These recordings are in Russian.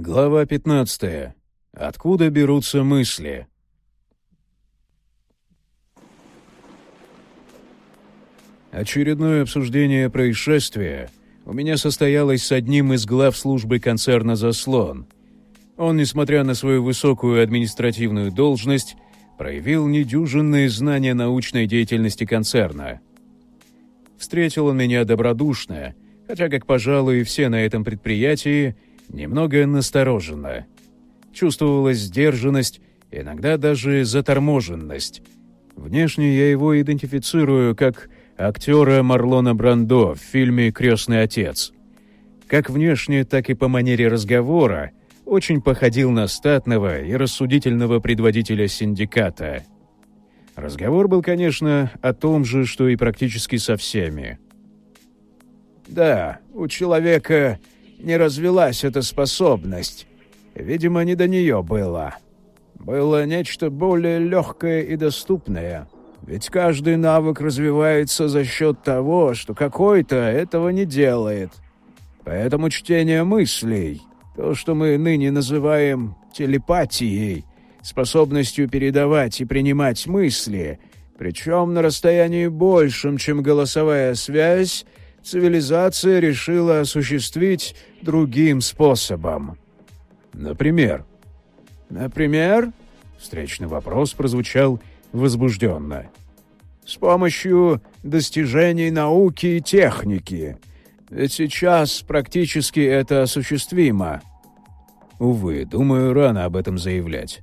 Глава 15. Откуда берутся мысли? Очередное обсуждение происшествия у меня состоялось с одним из глав службы концерна «Заслон». Он, несмотря на свою высокую административную должность, проявил недюжинные знания научной деятельности концерна. Встретил он меня добродушно, хотя, как, пожалуй, все на этом предприятии, немного настороженно. Чувствовалась сдержанность, иногда даже заторможенность. Внешне я его идентифицирую как актера Марлона Брандо в фильме «Крестный отец». Как внешне, так и по манере разговора очень походил на статного и рассудительного предводителя синдиката. Разговор был, конечно, о том же, что и практически со всеми. «Да, у человека не развелась эта способность. Видимо, не до нее было. Было нечто более легкое и доступное. Ведь каждый навык развивается за счет того, что какой-то этого не делает. Поэтому чтение мыслей, то, что мы ныне называем телепатией, способностью передавать и принимать мысли, причем на расстоянии большем, чем голосовая связь, цивилизация решила осуществить другим способом. Например? Например? Встречный вопрос прозвучал возбужденно. С помощью достижений науки и техники. Ведь сейчас практически это осуществимо. Увы, думаю, рано об этом заявлять.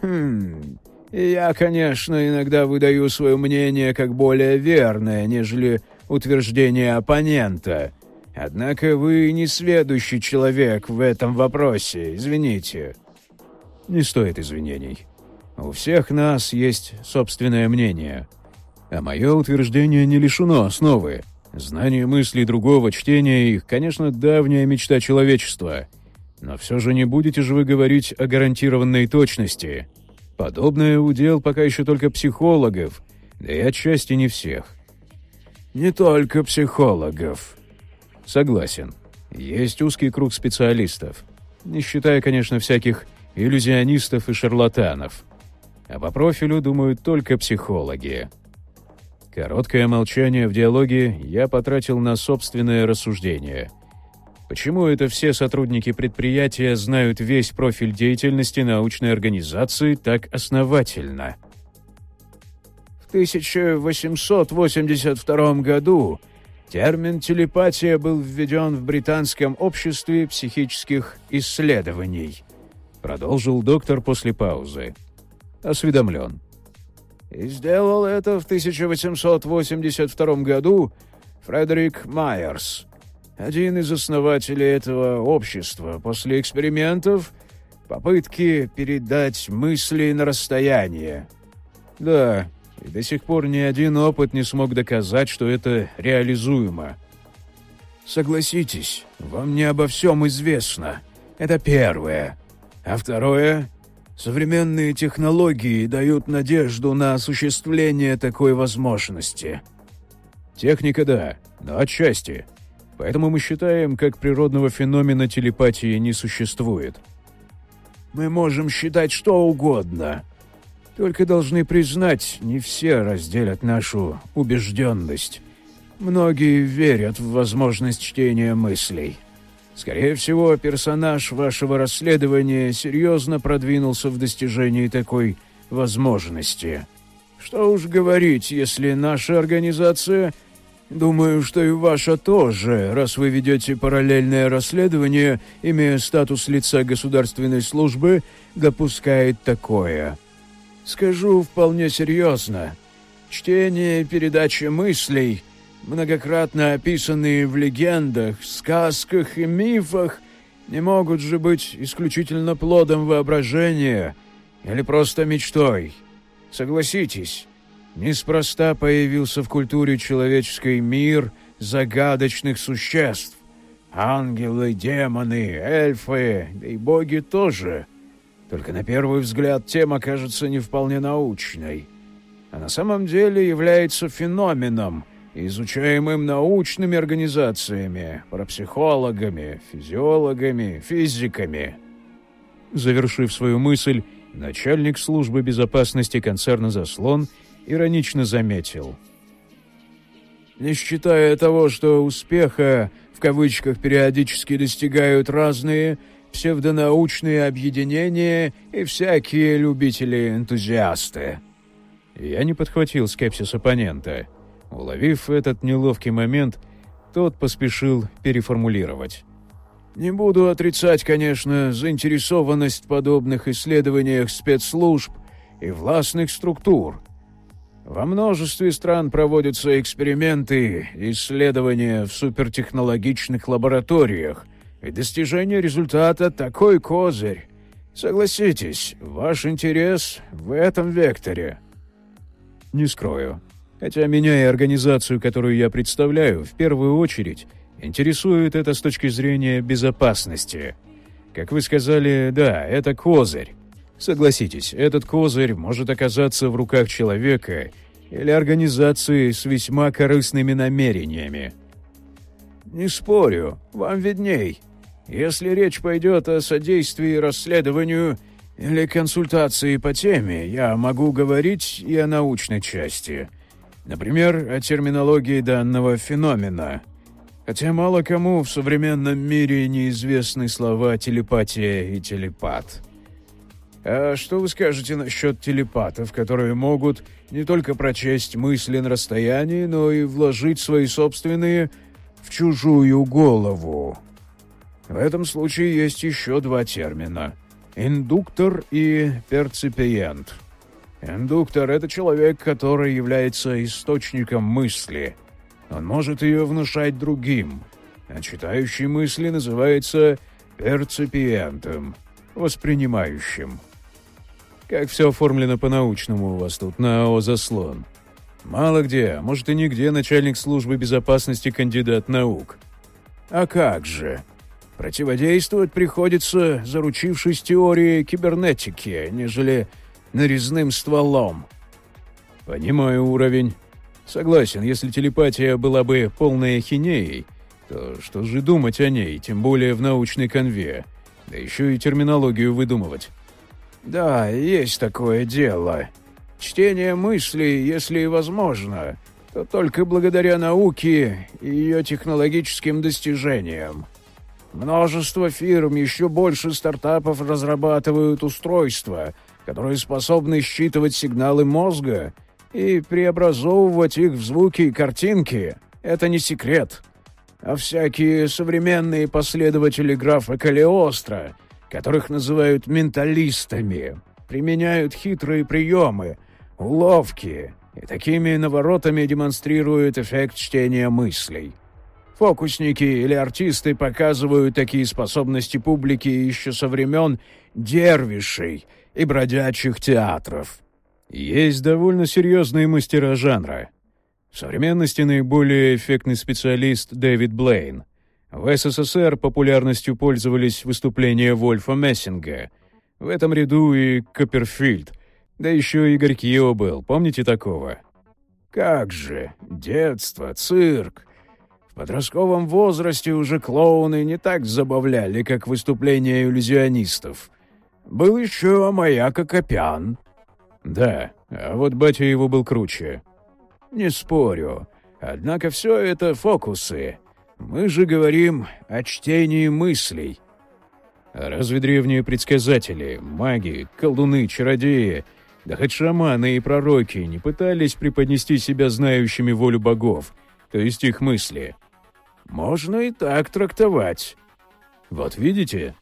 Хм, я, конечно, иногда выдаю свое мнение как более верное, нежели утверждение оппонента. Однако вы не сведущий человек в этом вопросе, извините». «Не стоит извинений. У всех нас есть собственное мнение. А мое утверждение не лишено основы. Знание мыслей другого, чтение их, конечно, давняя мечта человечества. Но все же не будете же вы говорить о гарантированной точности. Подобное удел пока еще только психологов, да и отчасти не всех. Не только психологов. Согласен. Есть узкий круг специалистов. Не считая, конечно, всяких иллюзионистов и шарлатанов. А по профилю думают только психологи. Короткое молчание в диалоге я потратил на собственное рассуждение. Почему это все сотрудники предприятия знают весь профиль деятельности научной организации так основательно? 1882 году термин «телепатия» был введен в Британском обществе психических исследований. Продолжил доктор после паузы. Осведомлен. И сделал это в 1882 году Фредерик Майерс, один из основателей этого общества, после экспериментов, попытки передать мысли на расстояние. Да, и до сих пор ни один опыт не смог доказать, что это реализуемо. Согласитесь, вам не обо всем известно. Это первое. А второе — современные технологии дают надежду на осуществление такой возможности. Техника — да, но отчасти. Поэтому мы считаем, как природного феномена телепатии не существует. Мы можем считать что угодно, только должны признать, не все разделят нашу убежденность. Многие верят в возможность чтения мыслей. Скорее всего, персонаж вашего расследования серьезно продвинулся в достижении такой возможности. Что уж говорить, если наша организация, думаю, что и ваша тоже, раз вы ведете параллельное расследование, имея статус лица государственной службы, допускает такое. Скажу вполне серьезно. Чтение и передача мыслей, многократно описанные в легендах, сказках и мифах, не могут же быть исключительно плодом воображения или просто мечтой. Согласитесь, неспроста появился в культуре человеческой мир загадочных существ. Ангелы, демоны, эльфы, да и боги тоже — только на первый взгляд тема кажется не вполне научной, а на самом деле является феноменом, изучаемым научными организациями, парапсихологами, физиологами, физиками. Завершив свою мысль, начальник службы безопасности концерна «Заслон» иронично заметил. «Не считая того, что успеха в кавычках периодически достигают разные псевдонаучные объединения и всякие любители-энтузиасты». Я не подхватил скепсис оппонента. Уловив этот неловкий момент, тот поспешил переформулировать. Не буду отрицать, конечно, заинтересованность в подобных исследованиях спецслужб и властных структур. Во множестве стран проводятся эксперименты, исследования в супертехнологичных лабораториях, и достижение результата — такой козырь. Согласитесь, ваш интерес в этом векторе. Не скрою. Хотя меня и организацию, которую я представляю, в первую очередь интересует это с точки зрения безопасности. Как вы сказали, да, это козырь. Согласитесь, этот козырь может оказаться в руках человека или организации с весьма корыстными намерениями. «Не спорю, вам видней. Если речь пойдет о содействии расследованию или консультации по теме, я могу говорить и о научной части». Например, о терминологии данного феномена. Хотя мало кому в современном мире неизвестны слова телепатия и телепат. А что вы скажете насчет телепатов, которые могут не только прочесть мысли на расстоянии, но и вложить свои собственные в чужую голову? В этом случае есть еще два термина – индуктор и перципиент – Индуктор — это человек, который является источником мысли. Он может ее внушать другим. А читающий мысли называется перцепиентом, воспринимающим. Как все оформлено по-научному у вас тут на АО «Заслон». Мало где, может и нигде начальник службы безопасности кандидат наук. А как же? Противодействовать приходится, заручившись теорией кибернетики, нежели нарезным стволом. Понимаю уровень. Согласен, если телепатия была бы полной ахинеей, то что же думать о ней, тем более в научной конве, да еще и терминологию выдумывать. Да, есть такое дело. Чтение мыслей, если и возможно, то только благодаря науке и ее технологическим достижениям. Множество фирм, еще больше стартапов разрабатывают устройства — которые способны считывать сигналы мозга и преобразовывать их в звуки и картинки, это не секрет. А всякие современные последователи графа Калиостро, которых называют менталистами, применяют хитрые приемы, уловки и такими наворотами демонстрируют эффект чтения мыслей. Фокусники или артисты показывают такие способности публике еще со времен дервишей – и бродячих театров. Есть довольно серьезные мастера жанра. В современности наиболее эффектный специалист Дэвид Блейн. В СССР популярностью пользовались выступления Вольфа Мессинга. В этом ряду и Копперфильд. Да еще Игорь Кио был, помните такого? Как же, детство, цирк. В подростковом возрасте уже клоуны не так забавляли, как выступления иллюзионистов — был еще маяк Акопян». «Да, а вот батя его был круче». «Не спорю. Однако все это фокусы. Мы же говорим о чтении мыслей». Разве древние предсказатели, маги, колдуны, чародеи, да хоть шаманы и пророки не пытались преподнести себя знающими волю богов, то есть их мысли? Можно и так трактовать. Вот видите?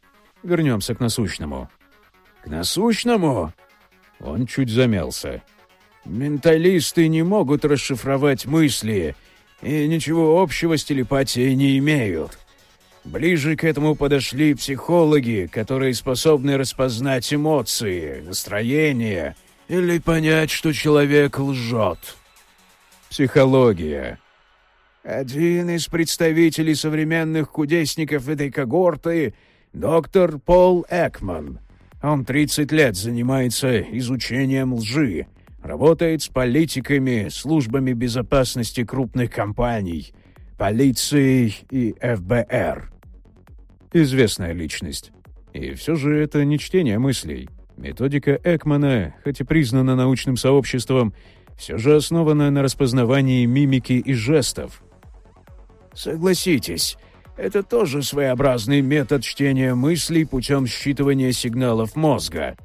Вернемся к насущному. К насущному?» Он чуть замялся. «Менталисты не могут расшифровать мысли и ничего общего с телепатией не имеют. Ближе к этому подошли психологи, которые способны распознать эмоции, настроение или понять, что человек лжет. Психология. Один из представителей современных кудесников этой когорты — доктор Пол Экман — он 30 лет занимается изучением лжи, Работает с политиками, службами безопасности крупных компаний, полицией и ФБР. Известная личность. И все же это не чтение мыслей. Методика Экмана, хоть и признана научным сообществом, все же основана на распознавании мимики и жестов. Согласитесь, это тоже своеобразный метод чтения мыслей путем считывания сигналов мозга.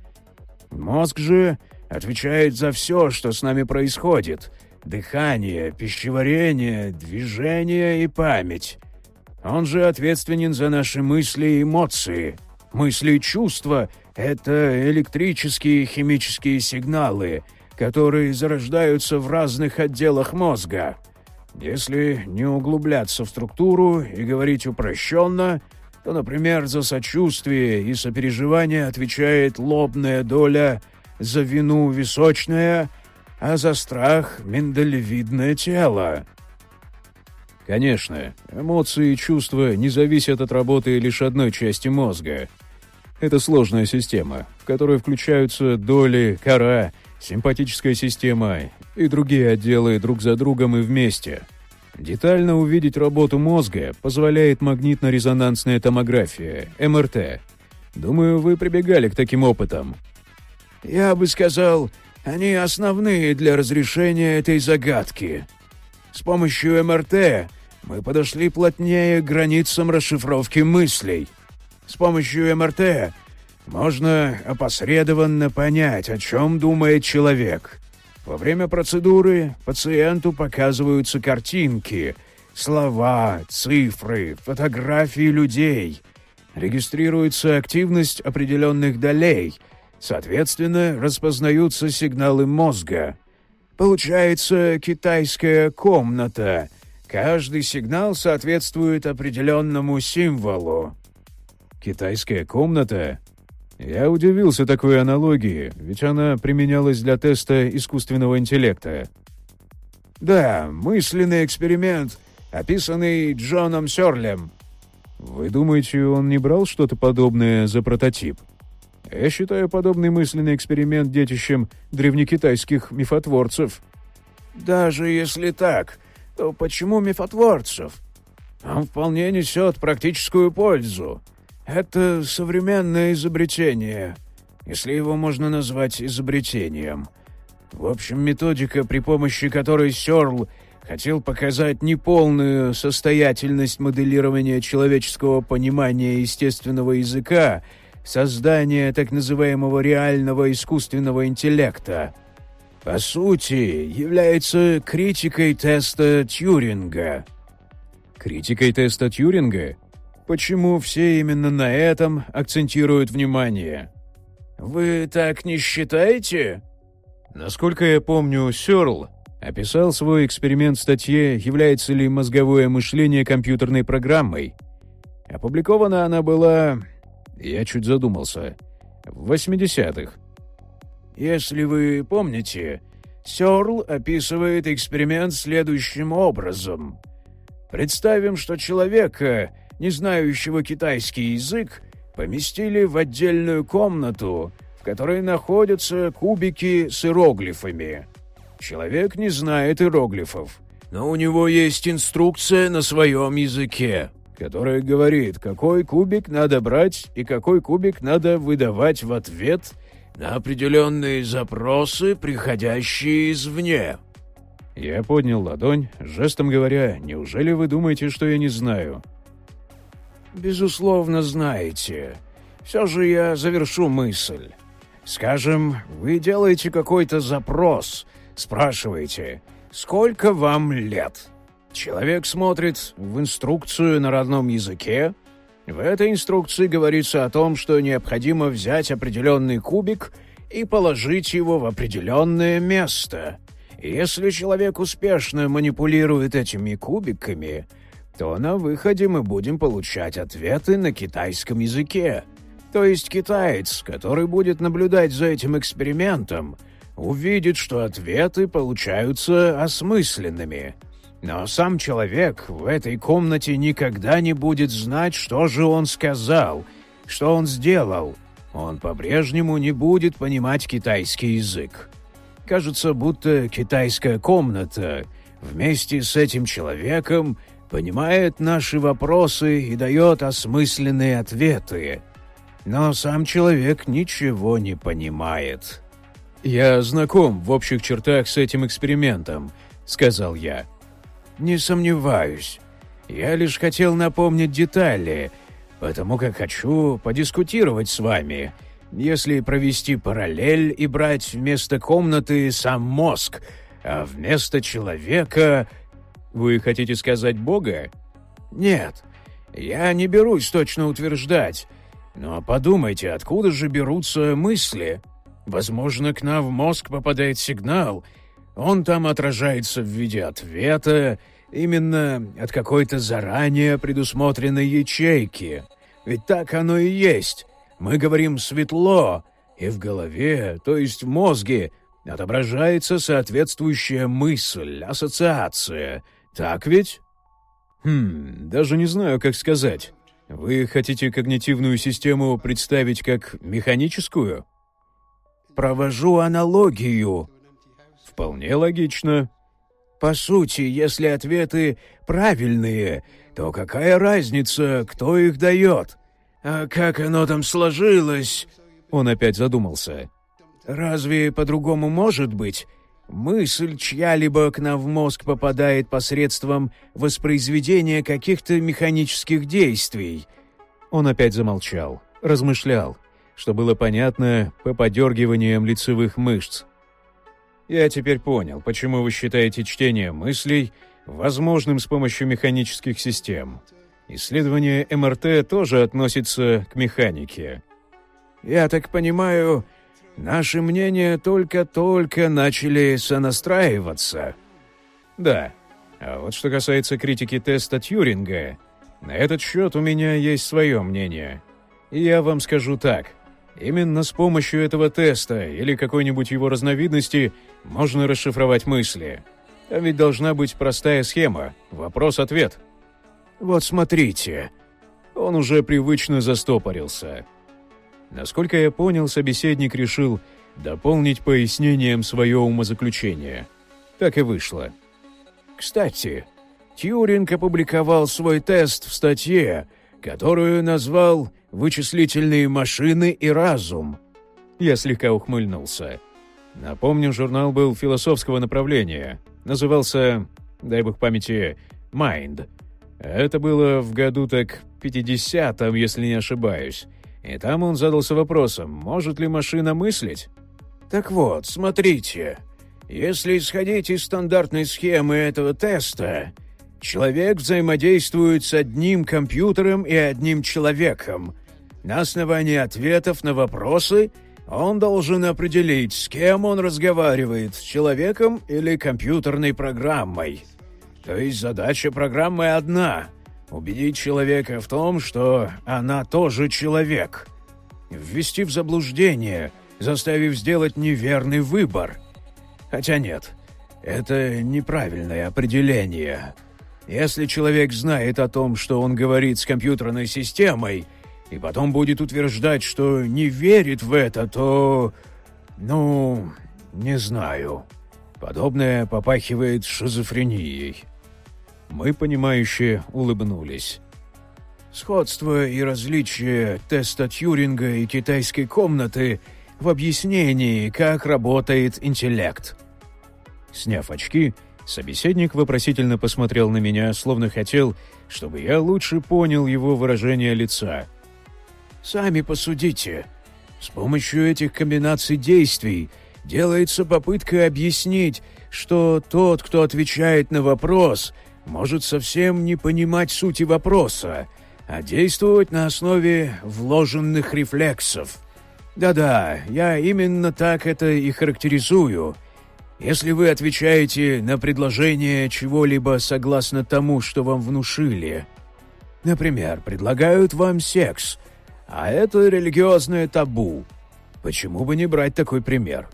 Мозг же отвечает за все, что с нами происходит. Дыхание, пищеварение, движение и память. Он же ответственен за наши мысли и эмоции. Мысли и чувства — это электрические и химические сигналы, которые зарождаются в разных отделах мозга. Если не углубляться в структуру и говорить упрощенно, то, например, за сочувствие и сопереживание отвечает лобная доля, за вину височная, а за страх миндалевидное тело. Конечно, эмоции и чувства не зависят от работы лишь одной части мозга. Это сложная система, в которой включаются доли, кора, симпатическая система и другие отделы друг за другом и вместе. Детально увидеть работу мозга позволяет магнитно-резонансная томография, МРТ. Думаю, вы прибегали к таким опытам. Я бы сказал, они основные для разрешения этой загадки. С помощью МРТ мы подошли плотнее к границам расшифровки мыслей. С помощью МРТ можно опосредованно понять, о чем думает человек. Во время процедуры пациенту показываются картинки, слова, цифры, фотографии людей. Регистрируется активность определенных долей. Соответственно, распознаются сигналы мозга. Получается китайская комната. Каждый сигнал соответствует определенному символу. Китайская комната? Я удивился такой аналогии, ведь она применялась для теста искусственного интеллекта. Да, мысленный эксперимент, описанный Джоном Сёрлем. Вы думаете, он не брал что-то подобное за прототип? Я считаю подобный мысленный эксперимент детищем древнекитайских мифотворцев. Даже если так, то почему мифотворцев? Он вполне несет практическую пользу. Это современное изобретение, если его можно назвать изобретением. В общем, методика, при помощи которой Сёрл хотел показать неполную состоятельность моделирования человеческого понимания естественного языка, создания так называемого реального искусственного интеллекта. По сути, является критикой теста Тьюринга. Критикой теста Тьюринга? Почему все именно на этом акцентируют внимание? Вы так не считаете? Насколько я помню, Сёрл описал свой эксперимент в статье «Является ли мозговое мышление компьютерной программой?». Опубликована она была... Я чуть задумался. В 80-х. Если вы помните, Сёрл описывает эксперимент следующим образом. Представим, что человека не знающего китайский язык, поместили в отдельную комнату, в которой находятся кубики с иероглифами. Человек не знает иероглифов, но у него есть инструкция на своем языке, которая говорит, какой кубик надо брать и какой кубик надо выдавать в ответ на определенные запросы, приходящие извне. Я поднял ладонь, жестом говоря, «Неужели вы думаете, что я не знаю?» Безусловно, знаете. Все же я завершу мысль. Скажем, вы делаете какой-то запрос, спрашиваете, сколько вам лет? Человек смотрит в инструкцию на родном языке. В этой инструкции говорится о том, что необходимо взять определенный кубик и положить его в определенное место. если человек успешно манипулирует этими кубиками – то на выходе мы будем получать ответы на китайском языке. То есть китаец, который будет наблюдать за этим экспериментом, увидит, что ответы получаются осмысленными. Но сам человек в этой комнате никогда не будет знать, что же он сказал, что он сделал. Он по-прежнему не будет понимать китайский язык. Кажется, будто китайская комната вместе с этим человеком понимает наши вопросы и дает осмысленные ответы. Но сам человек ничего не понимает. «Я знаком в общих чертах с этим экспериментом», — сказал я. «Не сомневаюсь. Я лишь хотел напомнить детали, потому как хочу подискутировать с вами. Если провести параллель и брать вместо комнаты сам мозг, а вместо человека вы хотите сказать Бога? Нет, я не берусь точно утверждать. Но подумайте, откуда же берутся мысли? Возможно, к нам в мозг попадает сигнал. Он там отражается в виде ответа, именно от какой-то заранее предусмотренной ячейки. Ведь так оно и есть. Мы говорим «светло», и в голове, то есть в мозге, отображается соответствующая мысль, ассоциация — так ведь? Хм, даже не знаю, как сказать. Вы хотите когнитивную систему представить как механическую? Провожу аналогию. Вполне логично. По сути, если ответы правильные, то какая разница, кто их дает? А как оно там сложилось? Он опять задумался. Разве по-другому может быть? Мысль чья-либо к нам в мозг попадает посредством воспроизведения каких-то механических действий. Он опять замолчал, размышлял, что было понятно по подергиваниям лицевых мышц. «Я теперь понял, почему вы считаете чтение мыслей возможным с помощью механических систем. Исследование МРТ тоже относится к механике». «Я так понимаю, Наши мнения только-только начали сонастраиваться. Да. А вот что касается критики теста Тьюринга, на этот счет у меня есть свое мнение. И я вам скажу так. Именно с помощью этого теста или какой-нибудь его разновидности можно расшифровать мысли. Там ведь должна быть простая схема. Вопрос-ответ. Вот смотрите. Он уже привычно застопорился. Насколько я понял, собеседник решил дополнить пояснением свое умозаключение. Так и вышло. Кстати, Тьюринг опубликовал свой тест в статье, которую назвал «Вычислительные машины и разум». Я слегка ухмыльнулся. Напомню, журнал был философского направления. Назывался, дай бог памяти, «Mind». Это было в году так 50-м, если не ошибаюсь. И там он задался вопросом, может ли машина мыслить? Так вот, смотрите. Если исходить из стандартной схемы этого теста, человек взаимодействует с одним компьютером и одним человеком. На основании ответов на вопросы он должен определить, с кем он разговаривает, с человеком или компьютерной программой. То есть задача программы одна убедить человека в том, что она тоже человек, ввести в заблуждение, заставив сделать неверный выбор. Хотя нет, это неправильное определение. Если человек знает о том, что он говорит с компьютерной системой, и потом будет утверждать, что не верит в это, то... Ну, не знаю. Подобное попахивает шизофренией. Мы, понимающе улыбнулись. Сходство и различие теста Тьюринга и китайской комнаты в объяснении, как работает интеллект. Сняв очки, собеседник вопросительно посмотрел на меня, словно хотел, чтобы я лучше понял его выражение лица. «Сами посудите. С помощью этих комбинаций действий делается попытка объяснить, что тот, кто отвечает на вопрос — может совсем не понимать сути вопроса, а действовать на основе вложенных рефлексов. Да-да, я именно так это и характеризую. Если вы отвечаете на предложение чего-либо согласно тому, что вам внушили. Например, предлагают вам секс, а это религиозное табу. Почему бы не брать такой пример?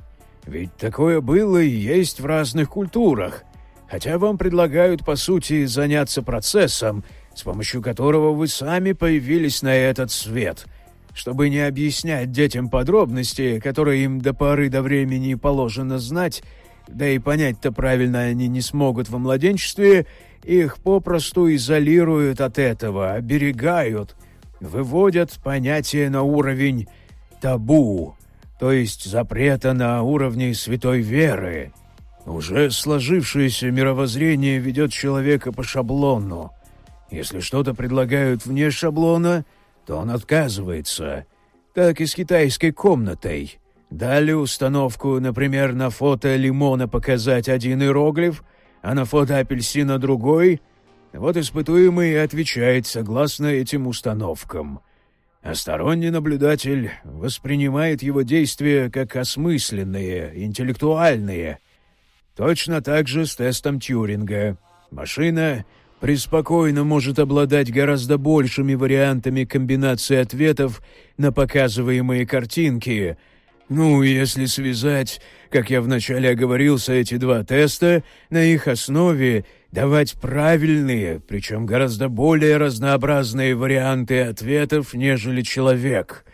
Ведь такое было и есть в разных культурах – хотя вам предлагают, по сути, заняться процессом, с помощью которого вы сами появились на этот свет. чтобы не объяснять детям подробности, которые им до поры до времени положено знать, да и понять-то правильно они не смогут во младенчестве, их попросту изолируют от этого, оберегают, выводят понятие на уровень табу, то есть запрета на уровне святой веры. Уже сложившееся мировоззрение ведет человека по шаблону. Если что-то предлагают вне шаблона, то он отказывается. Так и с китайской комнатой. Дали установку, например, на фото лимона показать один иероглиф, а на фото апельсина другой. Вот испытуемый отвечает согласно этим установкам. А сторонний наблюдатель воспринимает его действия как осмысленные, интеллектуальные. Точно так же с тестом Тьюринга. Машина преспокойно может обладать гораздо большими вариантами комбинации ответов на показываемые картинки — ну, если связать, как я вначале оговорился, эти два теста, на их основе давать правильные, причем гораздо более разнообразные варианты ответов, нежели человек.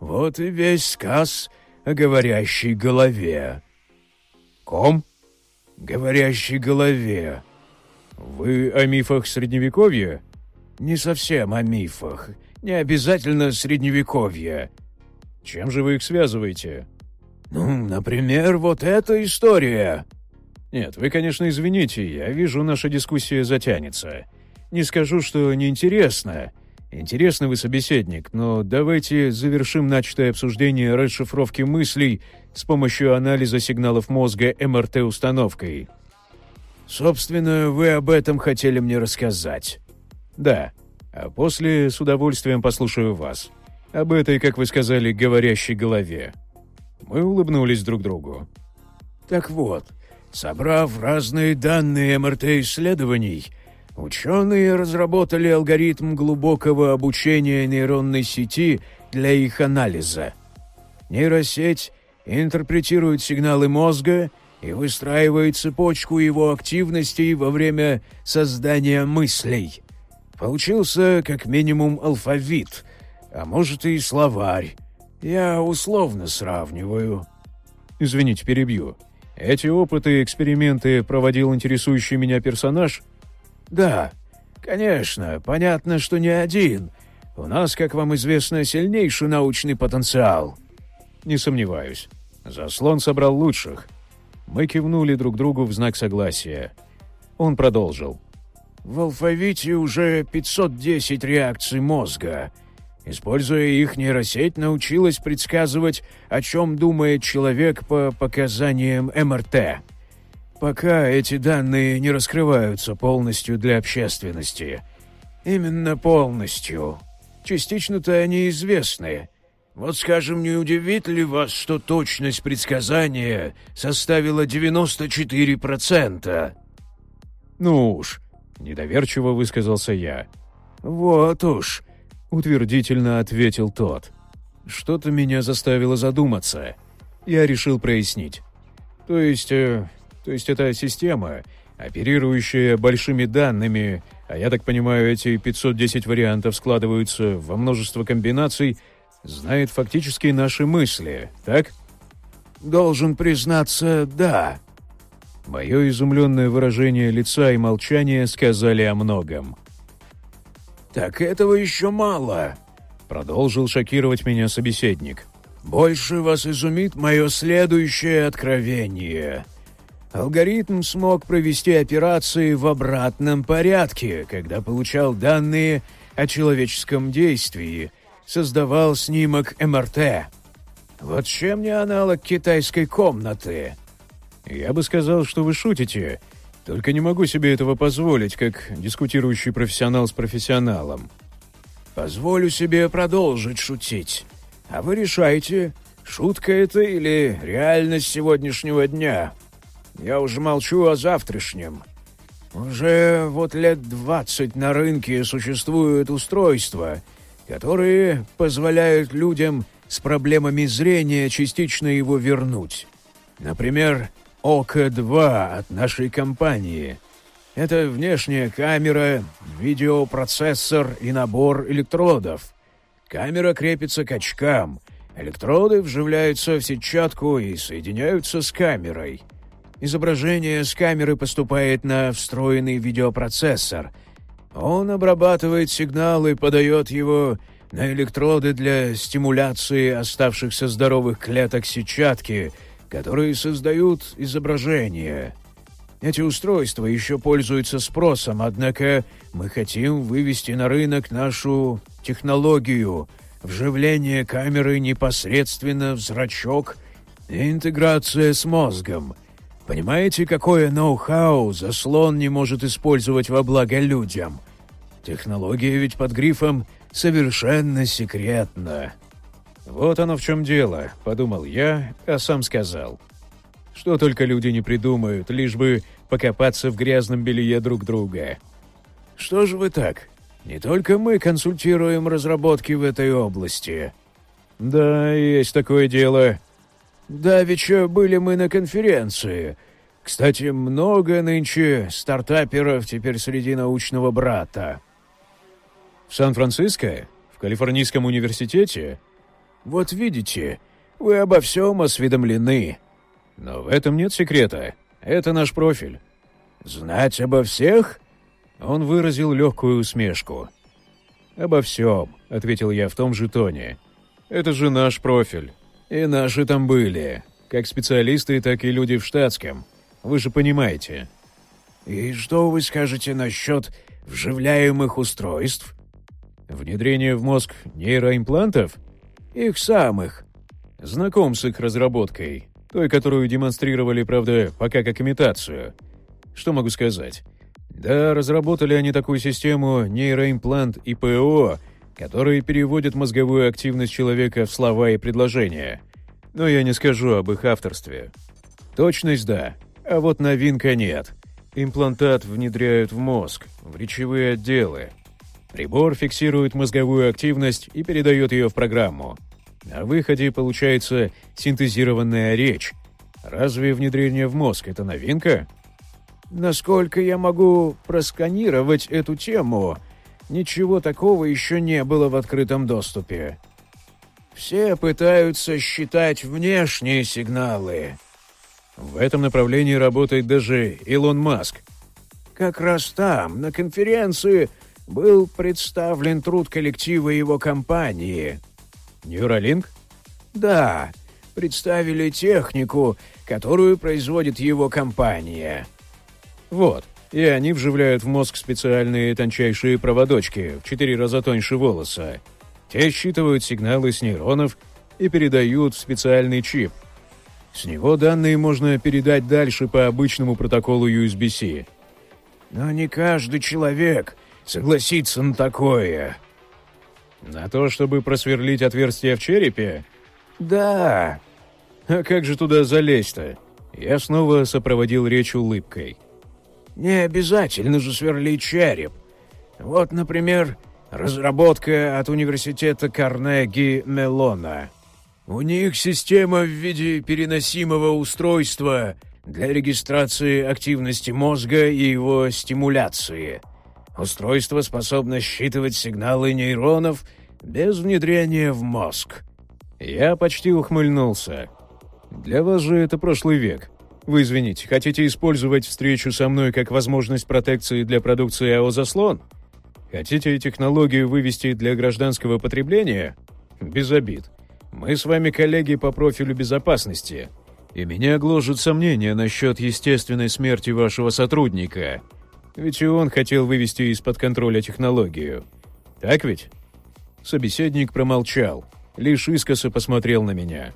Вот и весь сказ о говорящей голове. Ком? Говорящей голове. Вы о мифах Средневековья? Не совсем о мифах. Не обязательно Средневековья. Чем же вы их связываете? Ну, например, вот эта история. Нет, вы, конечно, извините, я вижу, наша дискуссия затянется. Не скажу, что неинтересно. Интересный вы собеседник, но давайте завершим начатое обсуждение расшифровки мыслей с помощью анализа сигналов мозга МРТ-установкой. Собственно, вы об этом хотели мне рассказать. Да, а после с удовольствием послушаю вас об этой, как вы сказали, говорящей голове. Мы улыбнулись друг другу. Так вот, собрав разные данные МРТ-исследований, ученые разработали алгоритм глубокого обучения нейронной сети для их анализа. Нейросеть интерпретирует сигналы мозга и выстраивает цепочку его активностей во время создания мыслей. Получился как минимум алфавит — а может и словарь. Я условно сравниваю». «Извините, перебью. Эти опыты и эксперименты проводил интересующий меня персонаж?» «Да, конечно. Понятно, что не один. У нас, как вам известно, сильнейший научный потенциал». «Не сомневаюсь. Заслон собрал лучших». Мы кивнули друг другу в знак согласия. Он продолжил. «В алфавите уже 510 реакций мозга». Используя их, нейросеть научилась предсказывать, о чем думает человек по показаниям МРТ. Пока эти данные не раскрываются полностью для общественности. Именно полностью. Частично-то они известны. Вот, скажем, не удивит ли вас, что точность предсказания составила 94%? Ну уж, недоверчиво высказался я. Вот уж, утвердительно ответил тот. Что-то меня заставило задуматься. Я решил прояснить. То есть... Э, то есть это система, оперирующая большими данными, а я так понимаю, эти 510 вариантов складываются во множество комбинаций, знает фактически наши мысли, так? Должен признаться, да. Мое изумленное выражение лица и молчание сказали о многом. «Так этого еще мало», — продолжил шокировать меня собеседник. «Больше вас изумит мое следующее откровение. Алгоритм смог провести операции в обратном порядке, когда получал данные о человеческом действии, создавал снимок МРТ. Вот чем не аналог китайской комнаты?» «Я бы сказал, что вы шутите», только не могу себе этого позволить, как дискутирующий профессионал с профессионалом. Позволю себе продолжить шутить. А вы решайте, шутка это или реальность сегодняшнего дня. Я уже молчу о завтрашнем. Уже вот лет двадцать на рынке существуют устройства, которые позволяют людям с проблемами зрения частично его вернуть. Например, ОК-2 от нашей компании. Это внешняя камера, видеопроцессор и набор электродов. Камера крепится к очкам. Электроды вживляются в сетчатку и соединяются с камерой. Изображение с камеры поступает на встроенный видеопроцессор. Он обрабатывает сигнал и подает его на электроды для стимуляции оставшихся здоровых клеток сетчатки, которые создают изображение. Эти устройства еще пользуются спросом, однако мы хотим вывести на рынок нашу технологию вживления камеры непосредственно в зрачок и интеграция с мозгом. Понимаете, какое ноу-хау заслон не может использовать во благо людям? Технология ведь под грифом «совершенно секретна». «Вот оно в чем дело», — подумал я, а сам сказал. «Что только люди не придумают, лишь бы покопаться в грязном белье друг друга». «Что же вы так? Не только мы консультируем разработки в этой области». «Да, есть такое дело». «Давеча были мы на конференции. Кстати, много нынче стартаперов теперь среди научного брата». «В Сан-Франциско? В Калифорнийском университете?» «Вот видите, вы обо всем осведомлены». «Но в этом нет секрета. Это наш профиль». «Знать обо всех?» Он выразил легкую усмешку. «Обо всем», — ответил я в том же тоне. «Это же наш профиль. И наши там были. Как специалисты, так и люди в штатском. Вы же понимаете». «И что вы скажете насчет вживляемых устройств?» «Внедрение в мозг нейроимплантов?» «Их самых». «Знаком с их разработкой. Той, которую демонстрировали, правда, пока как имитацию. Что могу сказать? Да, разработали они такую систему нейроимплант ИПО, который переводит мозговую активность человека в слова и предложения. Но я не скажу об их авторстве. Точность – да, а вот новинка нет. Имплантат внедряют в мозг, в речевые отделы. Прибор фиксирует мозговую активность и передает ее в программу. На выходе получается синтезированная речь. Разве внедрение в мозг – это новинка? Насколько я могу просканировать эту тему, ничего такого еще не было в открытом доступе. Все пытаются считать внешние сигналы. В этом направлении работает даже Илон Маск. Как раз там, на конференции, был представлен труд коллектива его компании. Neuralink? Да, представили технику, которую производит его компания. Вот. И они вживляют в мозг специальные тончайшие проводочки в четыре раза тоньше волоса. Те считывают сигналы с нейронов и передают в специальный чип. С него данные можно передать дальше по обычному протоколу USB-C. Но не каждый человек согласится на такое. На то, чтобы просверлить отверстие в черепе? Да. А как же туда залезть-то? Я снова сопроводил речь улыбкой. Не обязательно же сверлить череп. Вот, например, разработка от университета Карнеги Мелона. У них система в виде переносимого устройства для регистрации активности мозга и его стимуляции. Устройство способно считывать сигналы нейронов без внедрения в мозг. Я почти ухмыльнулся. Для вас же это прошлый век. Вы извините, хотите использовать встречу со мной как возможность протекции для продукции АО «Заслон»? Хотите технологию вывести для гражданского потребления? Без обид. Мы с вами коллеги по профилю безопасности. И меня гложет сомнение насчет естественной смерти вашего сотрудника. Ведь и он хотел вывести из-под контроля технологию. Так ведь? Собеседник промолчал, лишь искоса посмотрел на меня.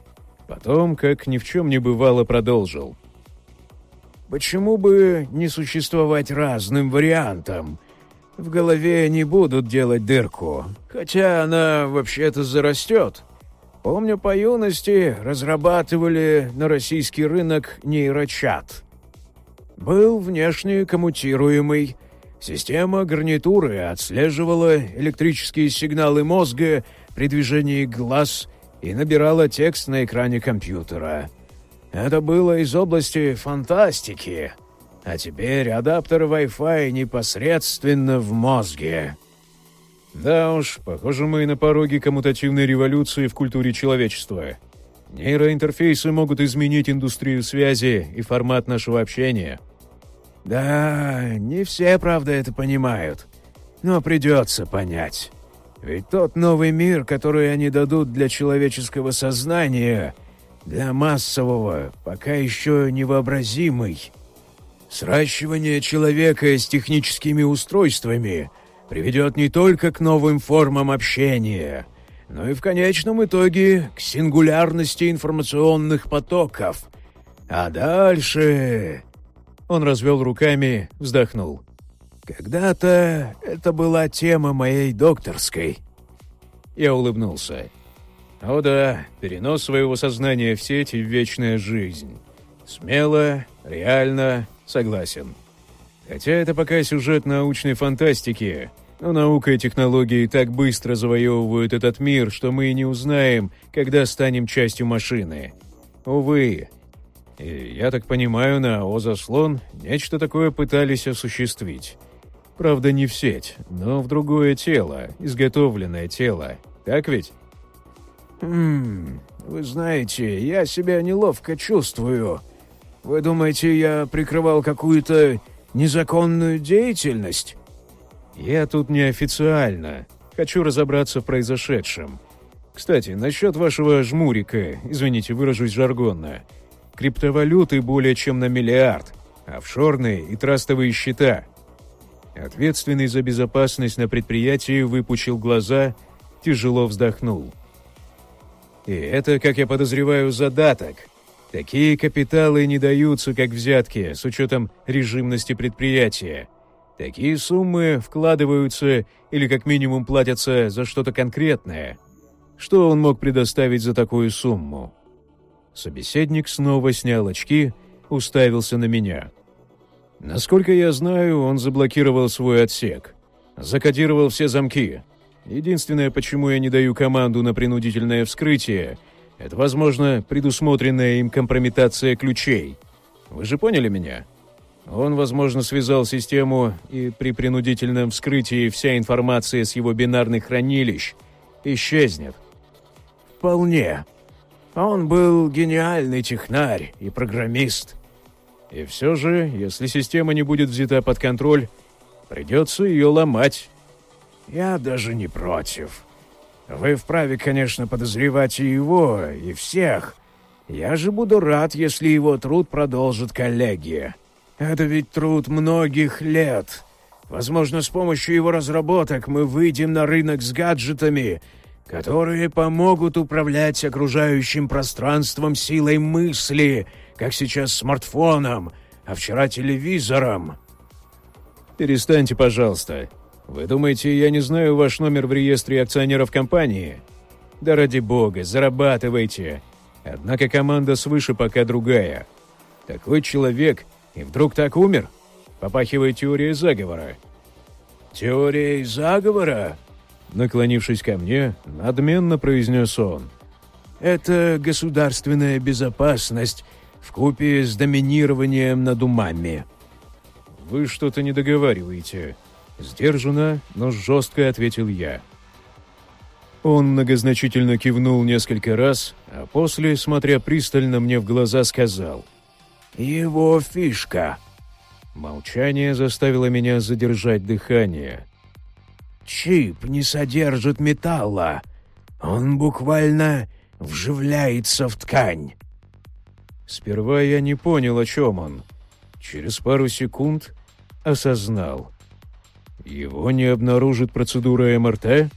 Потом, как ни в чем не бывало, продолжил. Почему бы не существовать разным вариантам? В голове не будут делать дырку, хотя она вообще-то зарастет. Помню, по юности разрабатывали на российский рынок нейрочат. Был внешне коммутируемый. Система гарнитуры отслеживала электрические сигналы мозга при движении глаз и набирала текст на экране компьютера. Это было из области фантастики. А теперь адаптер Wi-Fi непосредственно в мозге. Да уж, похоже, мы на пороге коммутативной революции в культуре человечества. Нейроинтерфейсы могут изменить индустрию связи и формат нашего общения. Да, не все, правда, это понимают. Но придется понять. Ведь тот новый мир, который они дадут для человеческого сознания, для массового, пока еще невообразимый. Сращивание человека с техническими устройствами приведет не только к новым формам общения, но и в конечном итоге к сингулярности информационных потоков. А дальше... Он развел руками, вздохнул. Когда-то это была тема моей докторской. Я улыбнулся. О да, перенос своего сознания в сеть и вечная жизнь. Смело, реально, согласен. Хотя это пока сюжет научной фантастики, но наука и технологии так быстро завоевывают этот мир, что мы и не узнаем, когда станем частью машины. Увы. И я так понимаю, на Озаслон нечто такое пытались осуществить. Правда, не в сеть, но в другое тело, изготовленное тело. Так ведь? «Хм, вы знаете, я себя неловко чувствую. Вы думаете, я прикрывал какую-то незаконную деятельность?» «Я тут неофициально. Хочу разобраться в произошедшем. Кстати, насчет вашего жмурика, извините, выражусь жаргонно. Криптовалюты более чем на миллиард, офшорные и трастовые счета». Ответственный за безопасность на предприятии выпучил глаза, тяжело вздохнул. И это, как я подозреваю, задаток. Такие капиталы не даются как взятки с учетом режимности предприятия. Такие суммы вкладываются или как минимум платятся за что-то конкретное. Что он мог предоставить за такую сумму? Собеседник снова снял очки, уставился на меня. Насколько я знаю, он заблокировал свой отсек. Закодировал все замки. Единственное, почему я не даю команду на принудительное вскрытие, это, возможно, предусмотренная им компрометация ключей. Вы же поняли меня? Он, возможно, связал систему, и при принудительном вскрытии вся информация с его бинарных хранилищ исчезнет. Вполне. Он был гениальный технарь и программист. И все же, если система не будет взята под контроль, придется ее ломать. Я даже не против. Вы вправе, конечно, подозревать и его, и всех. Я же буду рад, если его труд продолжит коллегия. Это ведь труд многих лет. Возможно, с помощью его разработок мы выйдем на рынок с гаджетами, которые помогут управлять окружающим пространством силой мысли, как сейчас смартфоном, а вчера телевизором. Перестаньте, пожалуйста. Вы думаете, я не знаю ваш номер в реестре акционеров компании? Да ради бога, зарабатывайте. Однако команда свыше пока другая. Такой человек и вдруг так умер? Попахивает теорией заговора. «Теорией заговора?» Наклонившись ко мне, надменно произнес он. «Это государственная безопасность в купе с доминированием над умами». «Вы что-то не договариваете», Сдержанно, но жестко ответил я. Он многозначительно кивнул несколько раз, а после, смотря пристально мне в глаза, сказал «Его фишка». Молчание заставило меня задержать дыхание. «Чип не содержит металла. Он буквально вживляется в ткань». Сперва я не понял, о чем он. Через пару секунд осознал — его не обнаружит процедура МРТ?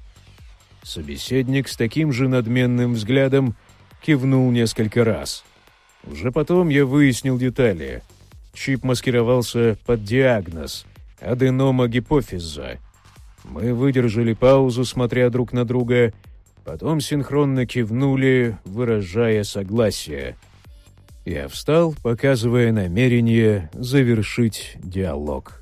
Собеседник с таким же надменным взглядом кивнул несколько раз. Уже потом я выяснил детали. Чип маскировался под диагноз – аденома гипофиза. Мы выдержали паузу, смотря друг на друга, потом синхронно кивнули, выражая согласие. Я встал, показывая намерение завершить диалог.